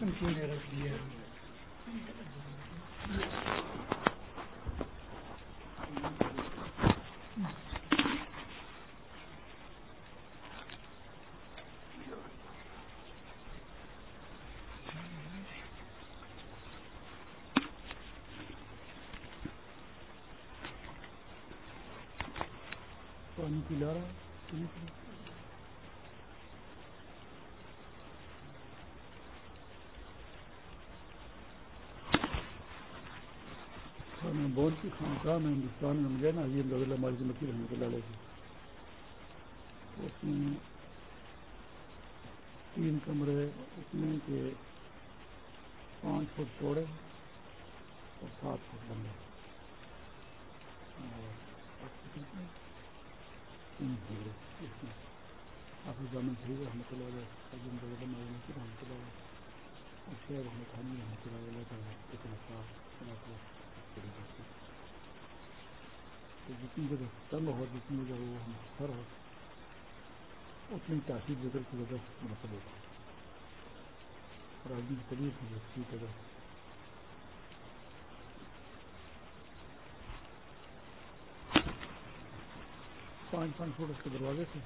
جسم کیوں نے رکھ دیا پانی پلا رہا بہت سی خانقاہ میں ہندوستان میں ملے نا یہ اللہ مالک مکی رحمۃ اللہ علیہ اس میں تین کمرے اس میں کہ پانچ فٹ چوڑے اور سات فٹ لمبے۔ آپ جامع صحیح رحمۃ اللہ علیہ رحمۃ اللہ اور شہر احمد خانی رحمۃ اللہ علیہ کا جتنی جگہ تنگ ہو، جتنی جگہ وہ مختصر ہو، اتنی تاثیر ذکر کی وجہ سے ہوتا ہے اور آدمی کی طبیعت بھی اچھی جگہ پانچ پانچ فٹ اس کے دروازے تھے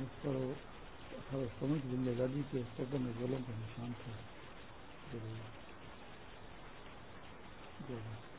اس پر اٹھارہ سمجھ زندہ گادی کے پودوں میں گولوں کا نشان تھا۔ جی, جی۔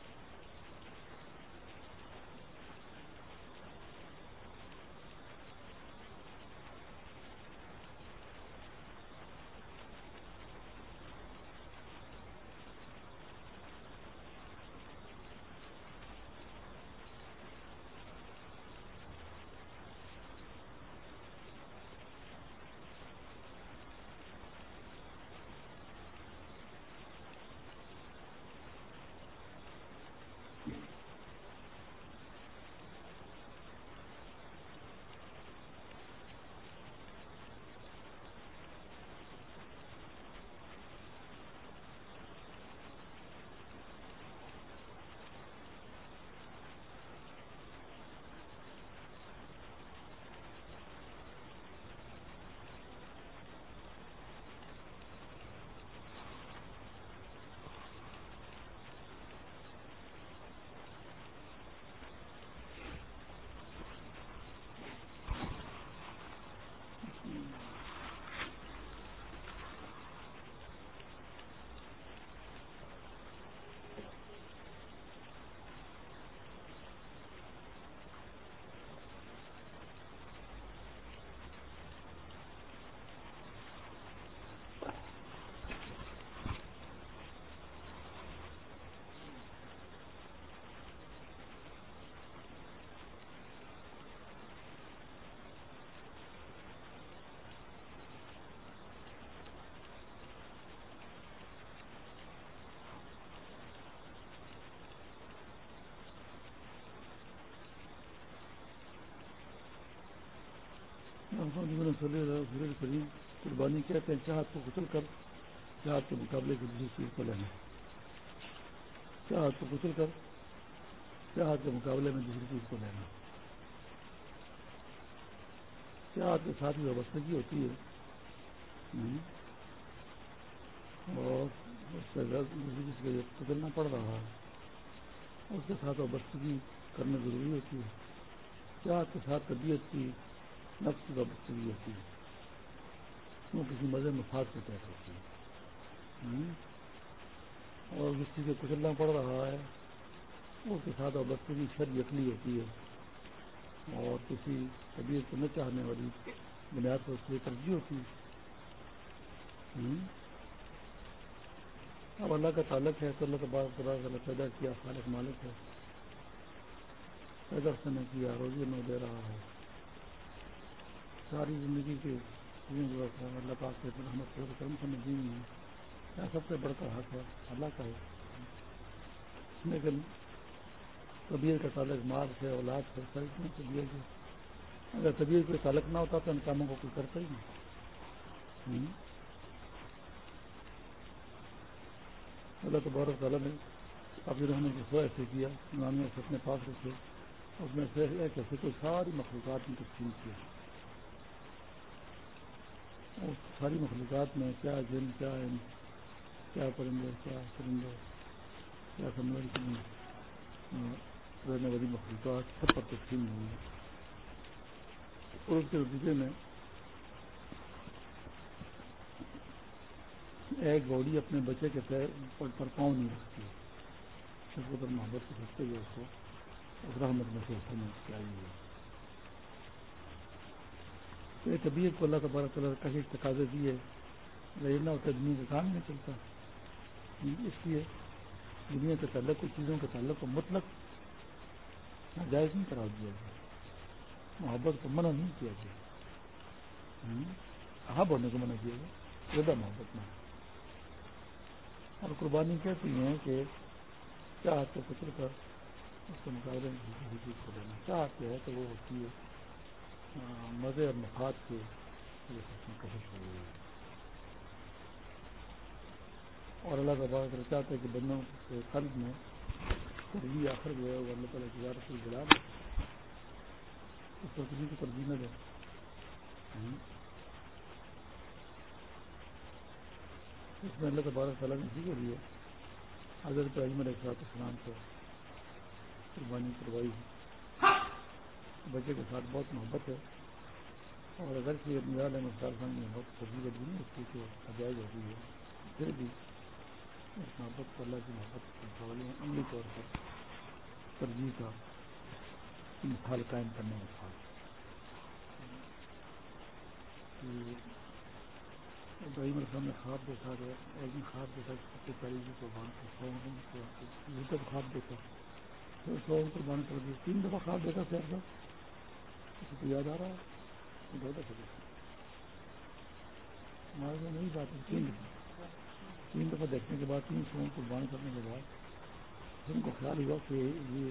جی کریم قربانی کہتے ہیں چاہت کو کچل کر چاہت کے مقابلے کی دوسری چیز کو لینا چاہت کو کچل کر چاہت کے مقابلے میں دوسری چیز کو لینا چاہت کے ساتھ ہی وابستگی ہوتی ہے۔ اور اس سے دوسری چیز کو کچلنا پڑ رہا۔ ہے اس کے ساتھ وابستگی کرنا ضروری ہوتی ہے۔ چاہت کے ساتھ طبیعت کی نفس کی وابستگی ہوتی ہے۔ وہ کسی مزے میں پھانس کے تحت ہوتی ہے۔ اور جس چیز کو کچلنا پڑ رہا ہے اس کے ساتھ وابستگی شر یقلی ہوتی ہے۔ اور کسی طبیعت کو نہ چاہنے والی بنیاد پر اس کی ترجیح ہوتی ہے۔ اب اللہ کا تعلق ہے تو اللہ تبارک اللہ پیدا کیا، خالق مالک ہے۔ پیدا سے نے کیا، روزی میں دے رہا ہے۔ ساری زندگی کے اللہ پاک کے رحمت کرم سے دی ہے کیا سب سے بڑھ کر حق ہے، اللہ کا ہے۔ لیکن طبیعت کا تعلق مار سے، اولاد سے، ساری سے اگر طبیعت کا تعلق نہ ہوتا تو ان کاموں کو کوئی کرتا ہی نہیں۔ اللہ تبارک تعالیٰ نے ابھی رہنے کی سو ایسے کیا نامیہ سے اپنے پاس رکھے اس میں سے ایک ایسے کوئی ساری مخلوقات کی تقسیم کیا۔ ساری مخلوقات میں کیا جن، کیا ان، کیا پرندے کیا پرندے، کیا سمجھ رہنے والی مخلوقات، سب پر تقسیم ہوئی ہے اور اس کے نتیجے میں ایک گوڑی اپنے بچے کے پر پاؤں نہیں رکھتی۔ اس کو محبت سے سکتے ہوئے اس کو رحمت میں سے ہونے کی یہ طبیعت کو اللہ تبارک تعالیٰ کافی تقاضے دیے لینا ہوتا ہے کا کام نہیں چلتا اس لیے دنیا کے تعلق کو، چیزوں کے تعلق کو مطلق ناجائز نہیں کرا دیا گیا۔ محبت کو منع نہیں کیا گیا۔ ہاں ہونے کو منع کیا گیا۔ زیادہ محبت میں اور قربانی کہتی ہیں کہ چاہتے فکر کر اس کے مقابلے میں کسی کو دینا چاہتے ہیں تو وہ ہوتی ہے۔ مزے اور مفاد کے کشش ہوئی ہے۔ اور اللہ کا بات چاہتے کہ بندوں کے قلب میں ترجیح آخر جو ہے وہ اللہ تعالیٰ کی زیادہ سے گرا اس کو کسی کو ترجیح نہ دے۔ اس میں اللہ تبارک تعالیٰ نے اسی کے لیے حضرت عظم علیہ السلام کو قربانی کروائی ہے۔ بچے کے ساتھ بہت محبت ہے۔ اور اگر کہ علیہ خان میں بہت تجیب بھی نہیں اس کی تو عجائز ہو گئی ہے۔ پھر بھی اس محبت کو اللہ کی محبت کے عملی طور پر ترجیح کا مثال قائم کرنے میں تھا ابراہیم السلام نے خواب دیکھا تو ایک دن خواب دیکھا کہ سب سے پہلی جی قربان کو باندھ کے خواب دیکھا۔ پھر سو قربان کر دیا تین دفعہ خواب دیکھا سر صاحب۔ کو یاد آ رہا ہے؟ دو اچھا دفعہ ہمارے میں نہیں بات تین دفعہ۔ تین دفعہ دیکھنے کے بعد تین سو قربانی کرنے کے بعد ان کو خیال ہوا کہ یہ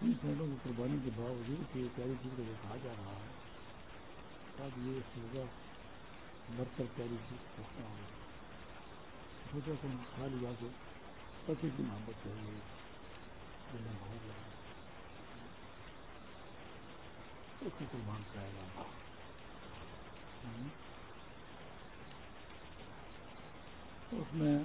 تین سینٹوں کی قربانی کے باوجود کہ پیاری چیز کو کہا جا رہا ہے، تب یہ سوزا مر کر پیاری چیز سوچنا ہوگا سوچا کہ خیال ہوا کہ پتی کی محبت چاہیے بہت زیادہ اس کو قربان کرایا گا اس میں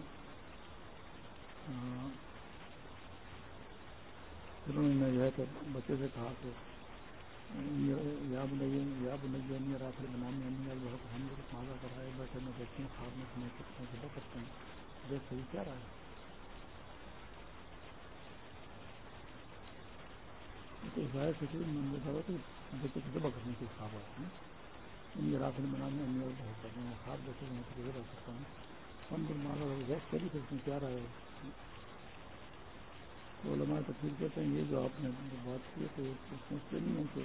پھر انہوں نے جو ہے کہ بچے سے کہا کہ یا بنائیے یا بنائیے نہیں رات بنام میں نہیں بہت ہم لوگ مالا کرائے بیٹھے میں دیکھتے ہیں خواب میں سمجھ سکتے ہیں صبح کرتے ہیں دیکھ صحیح کیا رہا ہے ظاہر سے من کرنے کے خواب آتے ہیں ان کے رافل بنانے میں بہت کرتے ہیں خواب دیکھے میں تو ذبح کرتا ہوں ہم دن مارا ویسٹ کری تو اس میں کیا رہا ہے تو علماء تفصیل کہتے ہیں یہ جو آپ نے بات کی تو سوچتے نہیں ہیں کہ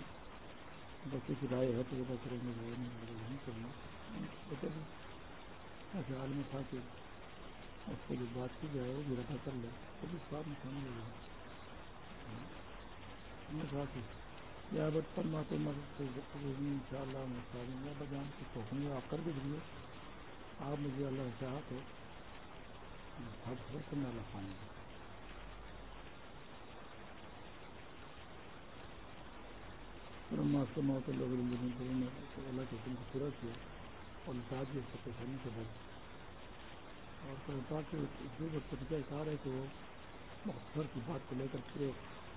بچے کی رائے ہے تو ذبح کریں گے رائے نہیں نہیں کرنا ایسے حال میں تھا کہ اس کو جو بات کی جائے وہ بھی رکھا کر لے تو بھی خواب میں سمجھ لے ان شاء اللہ بجان کی آپ کر دیجیے آپ مجھے اللہ چاہ تو سب سے کرنا اللہ پائیں ماسٹر موت اللہ اللہ کے حکم کو پورا کیا، اور نتاج اس کو پریشانی سے بچ اور پاک جو جو طریقہ کار ہے کہ وہ مختصر کی بات کو لے کر پورے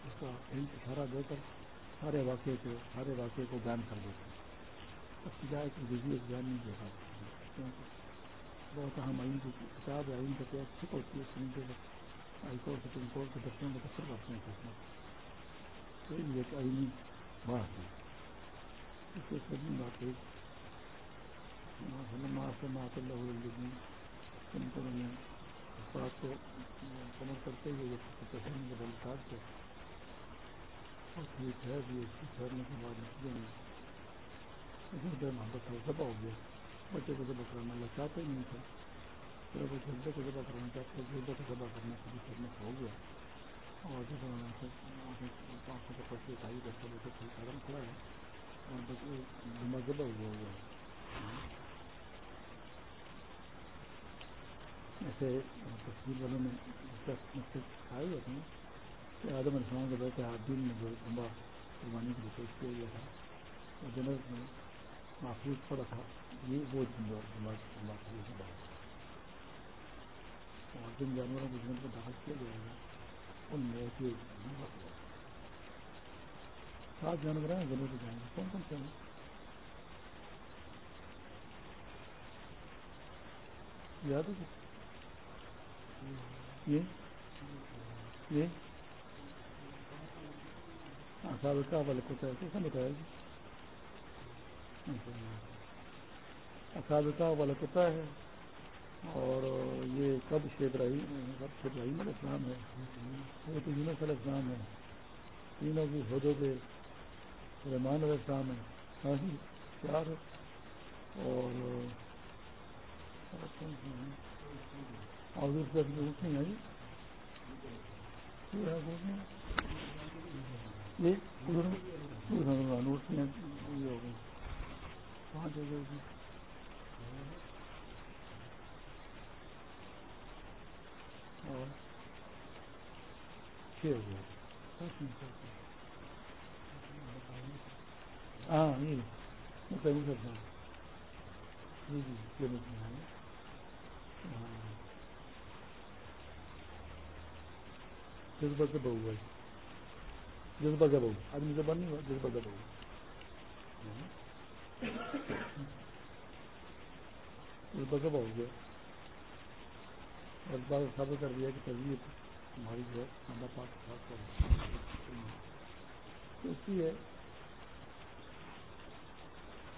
اس کا اشارہ دے کر سارے واقعے کو سارے واقعے کو بیان کر دیتے اب سجائے کی بجلی ایک بیان نہیں دے پاتے بہت اہم آئین کی کتاب ہے آئین کا کیا چھپ ہوتی ہے سنتے وقت ہائی کورٹ سپریم کورٹ کے بچوں کو دفتر کرتے ہیں فیصلہ تو یہ ایک آئینی بات ہے اس سے سبھی بات ہے مات اللہ علیہ انہوں نے اس بات کو سمجھ کرتے ہوئے پیشن کے بل کاٹ اس کی ٹھہرنے کے بعد نتیجے میں محبت ذبح ہو گیا بچے کو ذبح کرانا اللہ چاہتے ہی نہیں تھے پھر وہ جلدے کو ذبح کرانا چاہتے جلدے کو ذبح کرنا شروع کرنے سے ہو گیا اور جب پانچ سو پچ اٹھائی بچے قدم کھڑا ہے اور جمع ذبح ہوا ہوا ہے ایسے تصویر والوں نے کھائے ہوتے ہیں آدم السلام کے بیٹے عابدین نے جو لمبا قربانی کے لیے پیش کیا گیا تھا اور جنرل میں محفوظ پڑا تھا، یہ وہ بات اور جن جانوروں کو جن کو داخل کیا جائے گا ان میں ایک سات جانور ہیں ضرور جائیں گے کون کون سے ہیں؟ یاد ہے؟ یہ؟ سابقہ والے کو کیسا بتایا جی سابقہ والا کتا ہے اور یہ کب شیخ ابراہیم کب شیخ ابراہیم علیہ السلام ہے، وہ تو یونس علیہ السلام ہے، تینوں کی حدوں کے رحمان علیہ السلام ہے ہاں جی چار اور اور اس کا روٹ نہیں ہے جی چھ ہاں جی جی جذبہ سے بہو ہے۔ جذبہ سے بہو آدمی زبان نہیں ہوا جذبہ سے بہو جذبہ سے بہو گیا اور بات ثابت کر دیا کہ تربیت ہماری جو ہے اللہ پاک خاص کر اس لیے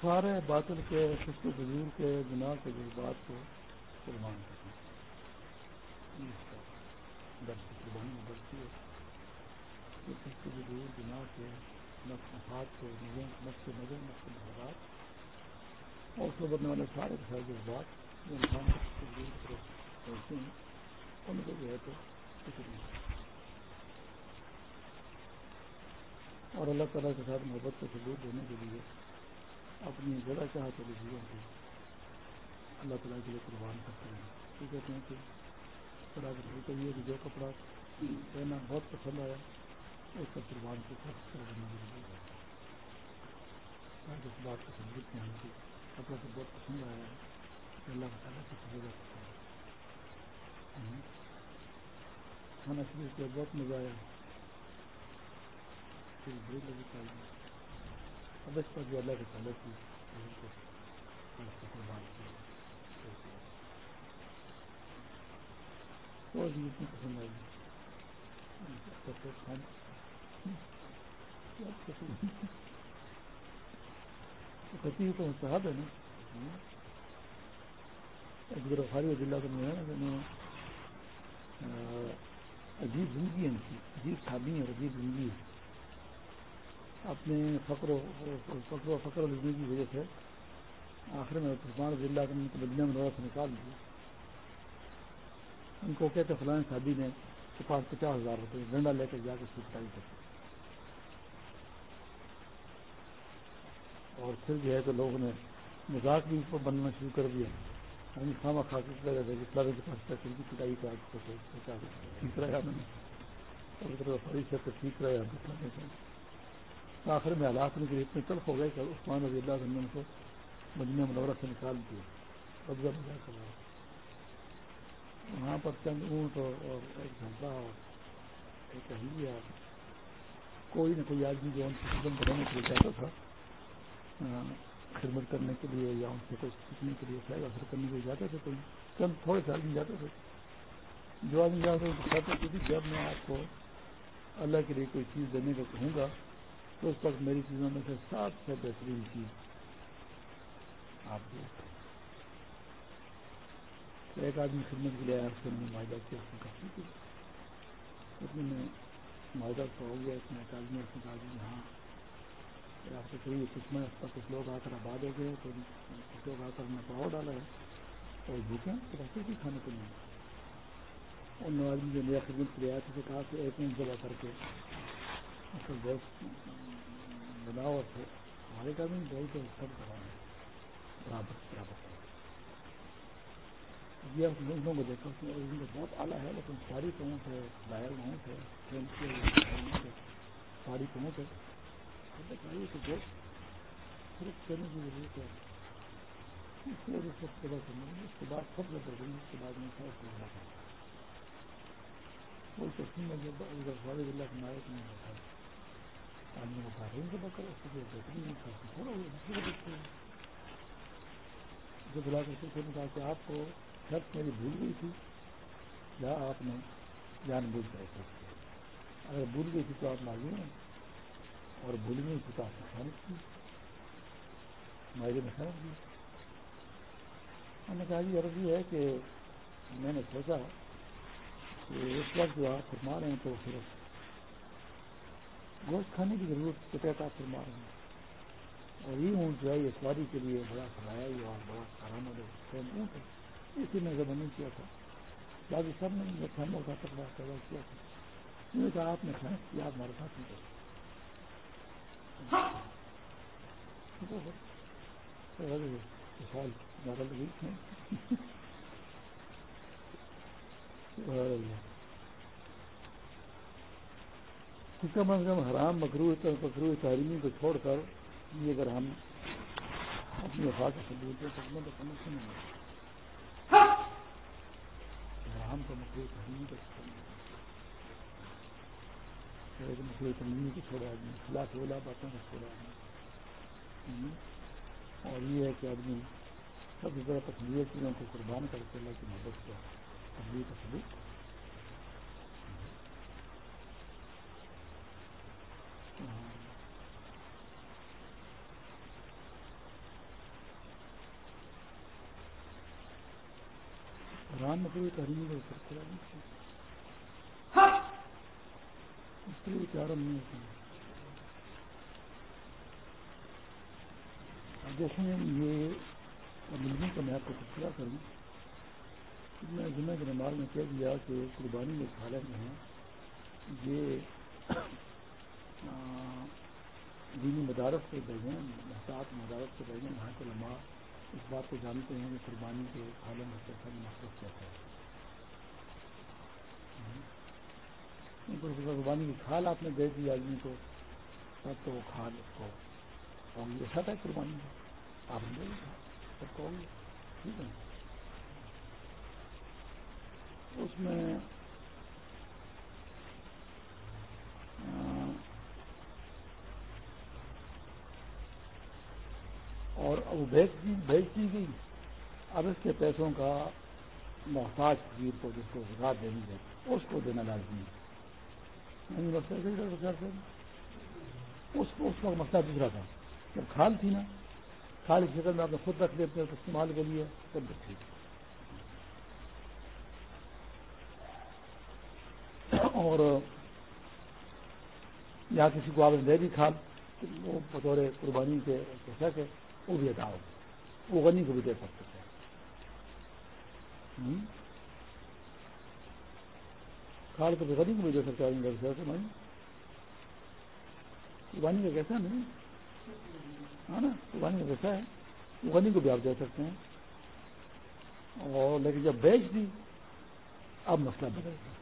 سارے باطل کے خشک بزرگ کے، گناہ کے جذبات کو قربان کرنا۔ درد قربانی میں بڑھتی ہے خشک بزرگ گناہ کے ہاتھ کو نفس نظر نفس محرات اور اس کو بننے والے سارے سارے جذبات جو انسان ہیں ان کو جو ہے تو اور اللہ تعالیٰ کے ساتھ محبت کا ثبوت دینے کے لیے اپنی جگہ چاہتے ہوئے چیزوں کو اللہ تعالیٰ کے لیے قربان کرتے ہیں۔ تو کہتے ہیں کہ طرح یہ کہ جو کپڑا پہنا بہت پسند آیا اس کا قربان کو خرچ کرنا ضروری ہے اس بات کو ثبوت نہیں کہ کپڑا تو بہت پسند آیا ہے کہ اللہ تعالیٰ کی سہولت کھانا شریف کیا بہت مزہ آیا۔ پھر بھوک لگی چاہیے اب اس پر جو اللہ کے تعلق کی قربان کیا اور بھی اتنی پسند آئی۔ کھتی تو مستحب ہے نا ایک بخاری ضلع کا میں ہے عجیب زندگی ہے ان کی عجیب شادی اور عجیب زندگی ہے اپنے فقر و فقر و فقر زندگی کی وجہ سے آخر میں عثمان ضلع کے مدینہ میں سے نکال دیا ان کو کہتے فلاں شادی نے پاس پچاس ہزار روپئے ڈنڈا لے کر جا کے سوٹائی کرتے اور پھر جو ہے تو لوگوں نے مذاق بھی اس بننا شروع کر دیا۔ ہم کھانا کھا کے کہہ رہے تھے فلاں کے پاس پیسے کی پٹائی کا ٹھیک رہا اور ٹھیک رہے آخر میں حالات میں اتنے تلخ ہو گئے کہ عثمان رضی اللہ عنہ کو مدینہ منورہ سے نکال دیا۔ قبضہ بجا کر وہاں پر چند اونٹ اور ایک گھنٹہ اور ایک اہلیہ، کوئی نہ کوئی آدمی جو ان کی خدمت بنانے کے لیے چاہتا تھا۔ ہاں، خدمت کرنے کے لیے یا ان سے کچھ سیکھنے کے لیے فائدہ حاصل کرنے کے لیے جاتے تھے کوئی چند تھوڑے سے آدمی جاتے تھے۔ جو آدمی جاتے تھے جب میں آپ کو اللہ کے لیے کوئی چیز دینے کا کہوں گا، تو اس وقت میری چیزوں میں سے سب سے بہترین چیز آپ ایک آدمی خدمت کے لیے آیا، اس نے معاہدہ کیا، اس نے کافی کی اس میں معاہدہ تو ہو گیا، اس میں ایک آدمی اس نے کہا جی، کہ جی، ہاں۔ آپ سے کہیے کچھ میں اس پر کچھ لوگ آ کر آباد ہو گئے تو کچھ لوگ آ کر نے پڑاؤ ڈالا ہے۔ اور بھوکے تو رکھتے بھی کھانے کے لیے۔ ان آدمی جو نیا خدمت کے لیے آیا تھے کہا کہ ایک منٹ جگہ کر کے۔ اس کا گوشت بناؤ اور ہمارے کا بھی بول کے سب کرا ہے۔ برابر برابر۔ یہ آپ لوگوں کو دیکھا کہ ان کو بہت اعلیٰ ہے، لیکن ساری اونٹ ہے ڈائل اونٹ ہے ساری اونٹ ہے۔ کہا اس کہ آپ کو شرط میری بھول گئی تھی یا آپ نے جان بوجھ کر اگر بھول گئی تھی تو آپ معلوم ہیں۔ اور بھولنے کی تو آپ کی مائرے نے خیالت کی میں نے کہا جی عرض یہ ہے کہ میں نے سوچا کہ اس وقت جو آپ فرما رہے ہیں تو صرف گوشت کھانے کی ضرورت کے آپ فرما رہے ہیں۔ اور یہ اونٹ جو ہے، یہ سواری کے لیے بڑا سرایا ہوا اور بڑا آرام والا اونٹ ہے اسی میں زبان کیا تھا۔ باقی سب نے جو کھانا کا تقوا پیدا کیا تھا۔ میں کہا آپ نے کھانا کیا، آپ ہمارے ساتھ نہیں کرتے کم از کم حرام مکرو مکرو تعلیمی کو چھوڑ کر یہ اگر ہم اپنی وفا کے ثبوت دے سکتے ہیں تو سمجھ نہیں۔ حرام کو مکرو تعلیمی کو مکرو تعلیمی کو چھوڑا آدمی خلاف اولا باتوں کو چھوڑا آدمی اور یہ ہے کہ آدمی سب سے زیادہ پسندیدہ چیزوں کو قربان کر کے اللہ کی مدد کو تبدیل کا ثبوت رام مکڑی تحریم کو سب کرا اس کے لیے چارم نہیں ہوتی دیکھیں یہ ملنے کا میں آپ کو تذکرہ کروں۔ میں جمعہ کے نماز میں کہہ دیا کہ قربانی میں کھانے میں ہیں۔ یہ دینی مدارس سے بھیجیں محتاط مدارس سے بھیجیں وہاں کے لمحہ اس بات کو جانتے ہیں کہ قربانی کے کھانے میں کیسا مقصد کیسا ہے۔ قربانی کی کھال آپ نے دے دی آدمی کو تب تو وہ کھال اس کو اور یہ سب ہے قربانی آپ نے ٹھیک ہے۔ اس میں اور وہ بیچ دی گئی۔ اب اس کے پیسوں کا محتاج فقیر کو جس کو وزاد دینی ہے، اس کو دینا لازمی ہے۔ اس کو اس مسئلہ دوسرا تھا۔ جب کھال تھی نا، کھال کی شکل میں آپ نے خود رکھ لیتے استعمال کے لیے تب بھی ٹھیک۔ اور یا کسی کو آپ نے دے دی کھال وہ بطور قربانی کے پیسہ کے، وہ بھی ادا ہو وہ غنی کو بھی دے سکتے تھے۔ کھال کو بھی غنی کو بھی دے سکتا ہے قربانی کا کیسا نہیں ہاں نا قربانی کا کیسا ہے؟ ہاں غنی کو بھی آپ دے سکتے ہیں۔ اور لیکن جب بیچ دی، اب مسئلہ بدل گیا۔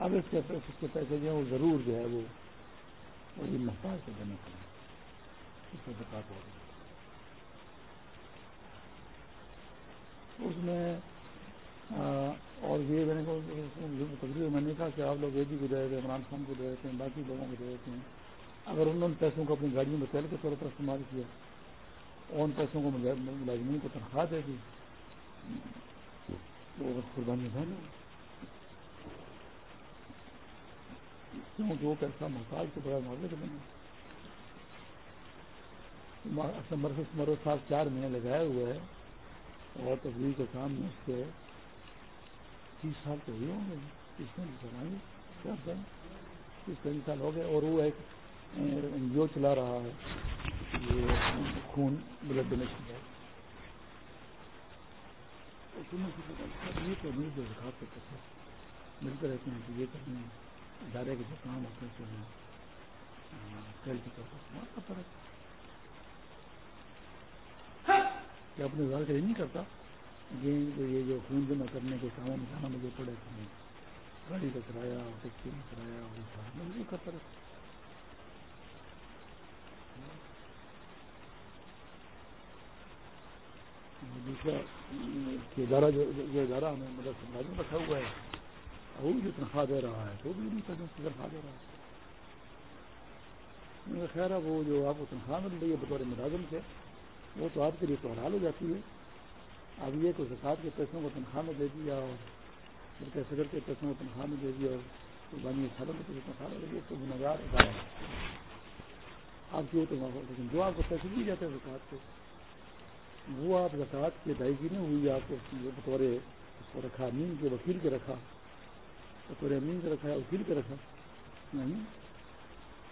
اب اس کے اس کے پیسے جو ہیں، وہ ضرور جو ہے وہ محتاج سے دینے کے اس میں زکات ہو رہی اس میں اور یہ میں نے تقریر میں نے کہا کہ آپ لوگ ایجی کو دے دیتے ہیں، عمران خان کو دے دیتے ہیں، باقی لوگوں کو دے دیتے ہیں۔ اگر انہوں نے پیسوں کو اپنی گاڑیوں میں تیل کے طور پر استعمال کیا، اور ان پیسوں کو ملازمین کو تنخواہ دے دی، تو قربانی ہے کیونکہ وہ پیسہ محتاج کے بغیر معاوضے کے بنے مرکز مرو صاحب چار مہینے لگائے ہوئے ہے اور تبدیلی کے کام میں اس کے تیس سال تو ہوئے ہوں گے۔ تیس میں چلائیں کیا تیس پینتیس سال ہو گئے اور وہ ایک این جی او چلا رہا ہے۔ یہ خون بلڈ ڈونیشن ہے۔ یہ تو ملتے رہتے ہیں کہ یہ کرنے ادارے کے جو کام ہوتے ہیں کل کی کا کہ اپنے گھر کا یہ نہیں کرتا؟ جن تو یہ جو خون جمع کرنے کے سامان جانا مجھے پڑے تھے۔ گاڑی کا کرایہ، ٹیکسی کا کرایہ کرتا رہتا دوسرا ادارہ جو، یہ ادارہ ہمیں مدد سمجھ رکھا ہوا ہے۔ وہ بھی جو تنخواہ دے رہا ہے، تو بھی نہیں تنخواہ دے رہا ہے۔ میرا خیر ہے وہ جو آپ کو تنخواہ مل رہی ہے بطور ملازم سے، وہ تو آپ کے لیے تو حلال ہو جاتی ہے۔ اب یہ کوئی زکات کے پیسوں کو تنخواہ میں دے دیا اور سگر کے پیسوں کو تنخواہ میں دے دیا اور قربانی سالوں میں تنخواہ میں دے دیا تو گنگار آپ کی تو لیکن جو آپ کو پیسے دیے جاتے ہیں زکات کے، وہ آپ زکوٰۃ کی ادائیگی نہیں ہوئی، آپ کو بطور اس کو رکھا، امین کے وکیل کے رکھا، بطور امین کے رکھا ہے وکیل کے رکھا، نہیں۔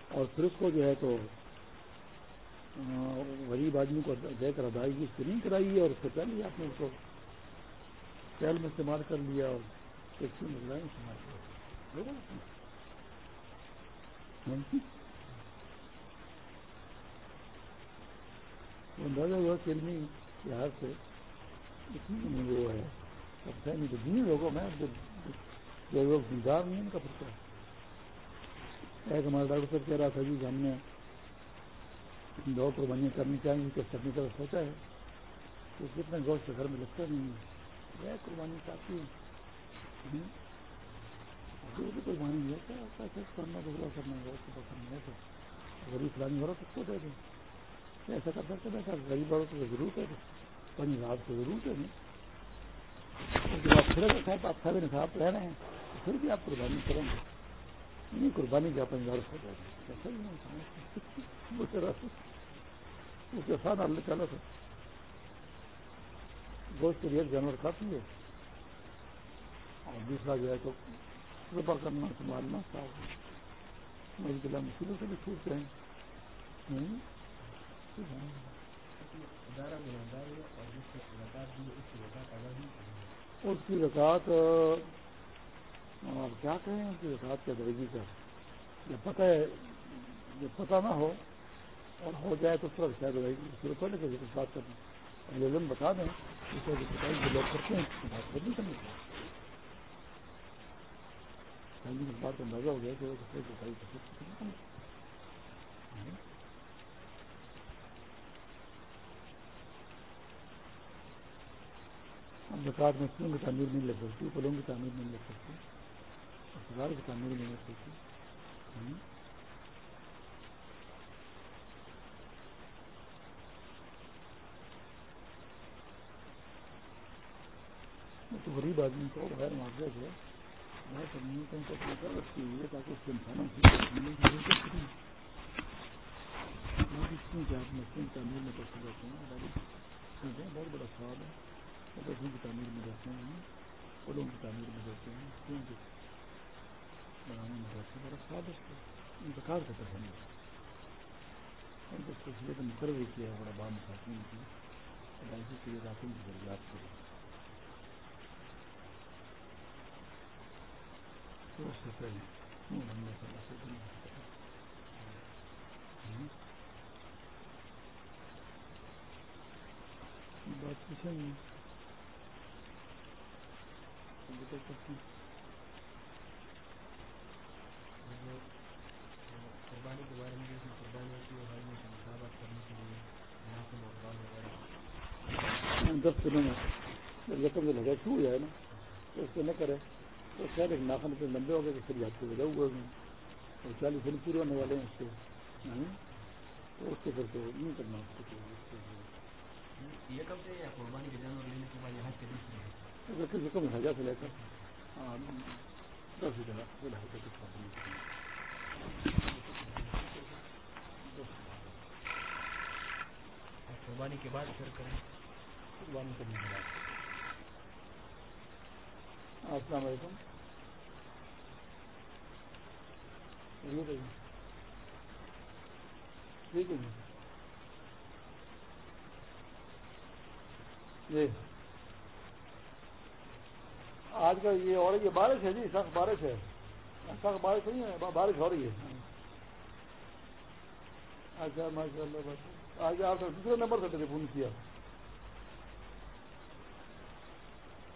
اور پھر اس کو جو ہے تو غریب آدمی کو دے کر ادائیگی اس کی نہیں کرائی ہے اور اس سے پہلے آپ نے اس کو سیل میں استعمال کر لیا اور ٹیکسی میں لائن استعمال کیا ہاں جی۔ اندازہ ہوا کہ علمی لحاظ سے اتنی وہ ہے۔ اب نہیں تو دینی لوگوں، میں جو لوگ دیدار نہیں ان کا پتہ ہے۔ ایک ہمارا ڈاکٹر صاحب کہہ رہا تھا جی ہم نے دو قربانیاں کرنی چاہیے کہ کرنے کا سوچا ہے۔ تو کتنے گوشت گھر میں لگتا نہیں ہے یہ قربانی چاہتی ہے جو بھی قربانی ہے کیا کرنا بگڑا کرنا گوشت کرنا ہے غریب فلانی ہو رہا تو کو دے دیں۔ ایسا کر سکتے ہیں غریب والوں کو ضرورت ہے پنج رات کو ضرورت ہے جب آپ پھر صاحب، آپ سب نصاب رہ رہے ہیں، پھر بھی آپ قربانی کریں گے۔ نہیں، قربانی کا پنج ہزار ہو جائے گا اس کے ساتھ اللہ چلا تھا گوشت کے لیے جانور کھاتی ہے۔ اور دوسرا جو ہے تو روپا کرنا سنبھالنا صاحب میری گلا مشکلوں سے بھی چھوٹتے ہیں۔ اس کی رکاط کیا کہیں اس کی رکاط کیا ادائیگی کا؟ یہ پتہ ہے، یہ پتہ نہ ہو، اور ہو جائے تو اس شاید ادائیگی شروع کرنے کے لیے بات کرنا علم بتا دیں، اس جو لوگ کرتے ہیں بات کرنی کرنی بات کا اندازہ ہو گیا کہ زکات مسلم کی تعمیر نہیں لگ سکتی پلوں کی تعمیر نہیں لگ سکتی اسپتال کی تعمیر نہیں لگ سکتی تو غریب آدمی کو غیر معاوضہ جو ہے، میں کمیونٹوں کو کر رکھتی ہوئی ہے، تاکہ اس کے انسانوں کی آپ مسلم تعمیر میں کر سکتے ہیں بہت بڑا سوال ہے۔ مدرسوں کی تعمیر میں جاتے ہیں پلوں کی تعمیر میں جاتے ہیں کیوں کی بنانے میں جاتے ہیں بڑا سوادشٹ ہے انتقال کا پیسہ نہیں۔ اس کو مقرر بھی کیا ہے بڑا بام مساکین کی ادائیگی کے لیے راتوں کی ضروریات کے تو اس سے پہلے سے بات پوچھیں گے۔ قربانی کے بارے میں قربانی ہوتی ہے مسابقت کرنے کے لیے دس دنوں میں رقم جو لگا چھو جائے نا؟ تو اس کو نہ کرے۔ تو شاید ایک ناخن اتنے لمبے ہو گئے کہ پھر آپ کو لگا ہوا ہے۔ اور چالیس دن پورے ہونے والے ہیں اس کے۔ تو اس کے پھر تو نہیں کرنا۔ اس کو یہ کب سے قربانی کے جانور لینے کے بعد یہاں کے سے لے کر۔ دس جگہ قربانی کے بعد پھر کریں۔ قربانی کے بعد۔ السلام علیکم۔ ٹھیک ہے جی۔, جی۔ آج کا یہ اور یہ بارش ہے جی سخت بارش ہے۔ بارش نہیں ہے بارش ہو رہی ہے۔ اچھا ماشاء اللہ آج آپ نے دوسرے نمبر سے ٹیلی فون کیا۔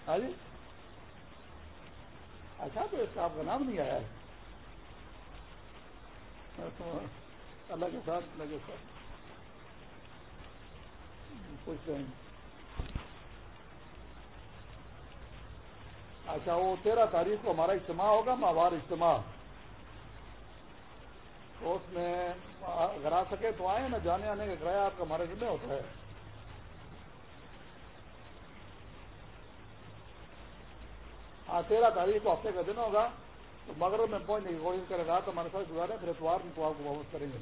ہاں جی؟ اچھا تو اس کا آپ کا نام نہیں آیا ہے۔ اللہ کے ساتھ، اللہ کے ساتھ۔ پوچھتے ہیں۔ اچھا وہ تیرہ تاریخ کو ہمارا اجتماع ہوگا، ماہوار اجتماع۔ تو اس میں اگر آ سکے تو آئے نا جانے آنے کا کرایہ آپ کا ہمارے ذمہ ہوتا ہے۔ ہاں تیرہ تاریخ کو ہفتے کا دن ہوگا، تو مغرب میں پہنچنے کی کوشش کرے گا تو ہمارے ساتھ گزارے پھر اتوار میں تو آپ کو واپس کریں گے۔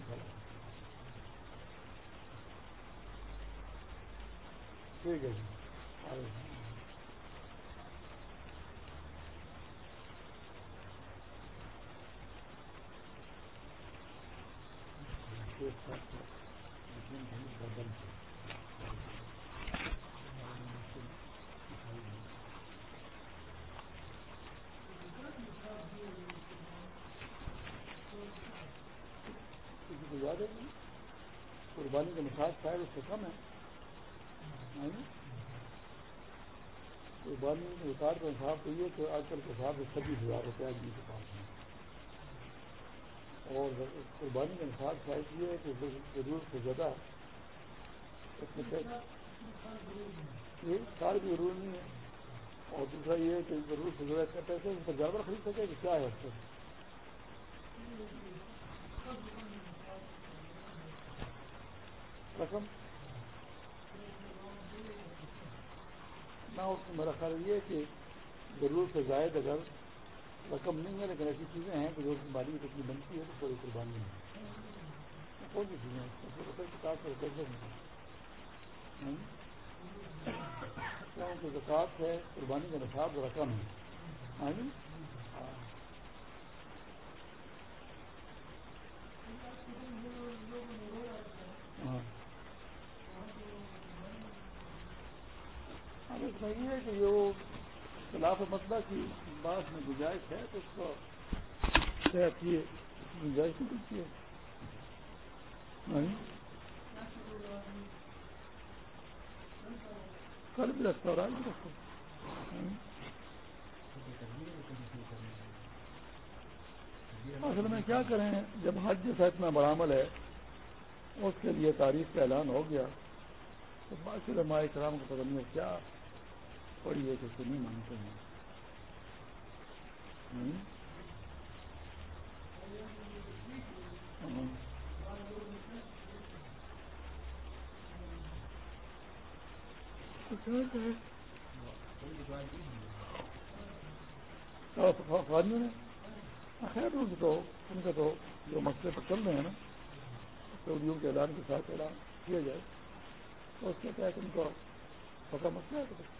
ٹھیک ہے جی۔ قربانی کا مساج شاید اس سے کم ہے۔ قربانی کے اتار کا انصاف تو یہ کہ آج کل کے حساب سے چھبیس ہزار روپے آدمی کے پاس ہیں۔ اور قربانی کا انصاف شاید یہ ہے کہ ضرورت سے زیادہ یہ سال کی ضرورت نہیں ہے اور دوسرا یہ ہے کہ ضرورت سے زیادہ پیسے اس پر جانور خرید سکے کہ کیا ہے اس پر رقم؟ نہ میں میرا خیال یہ کہ ضرورت سے زائد اگر رقم نہیں ہے، لیکن ایسی چیزیں ہیں کہ جو بیماری اتنی بنتی ہے تو کوئی قربانی نہیں کون سی چیزیں روپئے کتاب سے روپئے زکات ہے۔ قربانی کا نصاب رقم ہے۔ ہاں۔ اس میں یہ ہے کہ جو خلاف مسئلہ کی بات میں گنجائش ہے تو اس کو صحت یہ گنجائش نہیں ملتی ہے۔ کل بھی رکھتا اور آج بھی رکھتا اصل میں کیا کریں، جب حج جیسا اتنا بڑا عمل ہے، اس کے لیے تاریخ کا اعلان ہو گیا، تو باقی ہمارے کرام کو پتہ نہیں کیا پڑی ہے کہ اس کو نہیں مانتے ہیں۔ ہاں۔ خیر ان تو ان کا تو جو مسئلے پر چل رہے ہیں نا، سعودیوں کے اعلان کے ساتھ اعلان کیا جائے، تو اس کے تحت ان کو پکا مسئلہ ہے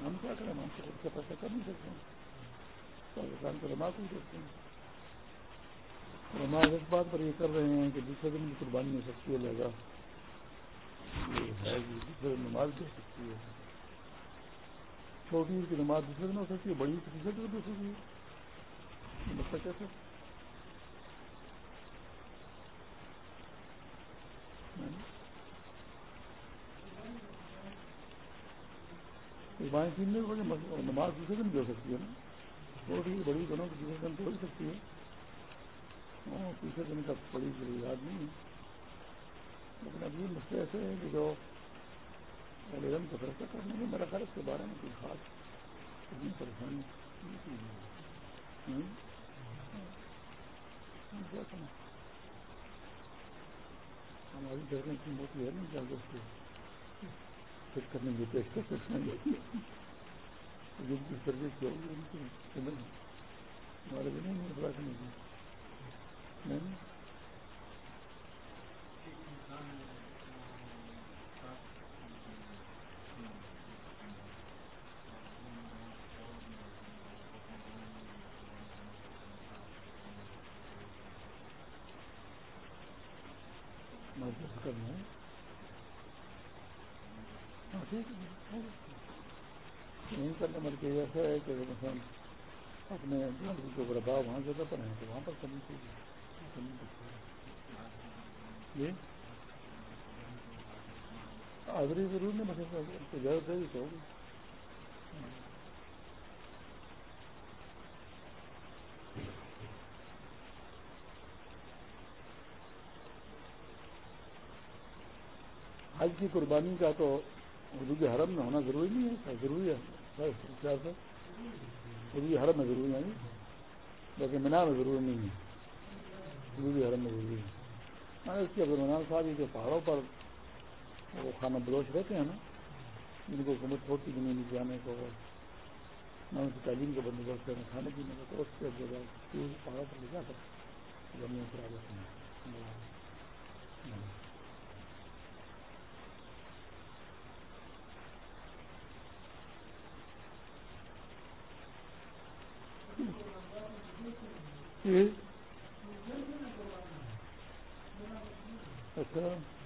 ہم کیا کریں؟ ہم کو کا پیسہ کر نہیں سکتے۔ پاکستان کو رما نہیں سکتے۔ ہیں رما اس بات پر یہ کر رہے ہیں کہ دوسرے دن کی قربانی ہو سکتی ہے، لہٰذا دوسرے دن نماز بھی ہو سکتی ہے۔ چھوٹی کی نماز دوسرے دن ہو سکتی ہے، بڑی تیسرے دن بھی ہو سکتی ہے۔ مطلب کیسے بائیں تین دن نماز دوسرے دن بھی ہو سکتی ہے نا۔ چھوٹی بڑی دونوں کی دوسرے دن تو ہو سکتی ہے۔ ہاں، تیسرے دن کا بڑی بڑی یاد نہیں ہے۔ لیکن اب یہ مسئلہ ایسے ہے کہ جو علم کو فیصلہ کرنے میں، میرا خیال اس کے بارے میں کوئی خاص اتنی پریشانی ہاں۔ ہاں، ہماری جگہ کی موتی ہے نہیں جلد اس کو کرنے کی پیش کر سکتے ہیں جن کی سروس جو ہوگی ان کی ہمارے بھی نہیں ہے رکھنے کی نہیں محسوس کرنا ہے نہیں کرنے مل کے ایسا ہے کہ مثلا اپنے جو بربا وہاں جگہ پر ہیں، تو وہاں پر کرنی چاہیے حاضری ضرور نہیں مطلب اجازت دے تو ہوگی۔ حج کی قربانی کا تو حدود حرم میں ہونا ضروری نہیں ہے، ضروری ہے۔ حدود حرم میں ضروری نہیں لیکن مینار میں ضروری نہیں ہے۔ حدود حرم میں ضروری ہے۔ ہاں اس کے عبد المنان صاحب جو پہاڑوں پر وہ کھانا بلوچ رہتے ہیں نا جن کو حکومت چھوٹی زمین جانے کو نہ ان کی تعلیم کا بندوبست کرنا کھانے پینے کا، تو اس کے پہاڑوں پر لے جا کر زمین پر آ جاتے ہیں۔ اچھا۔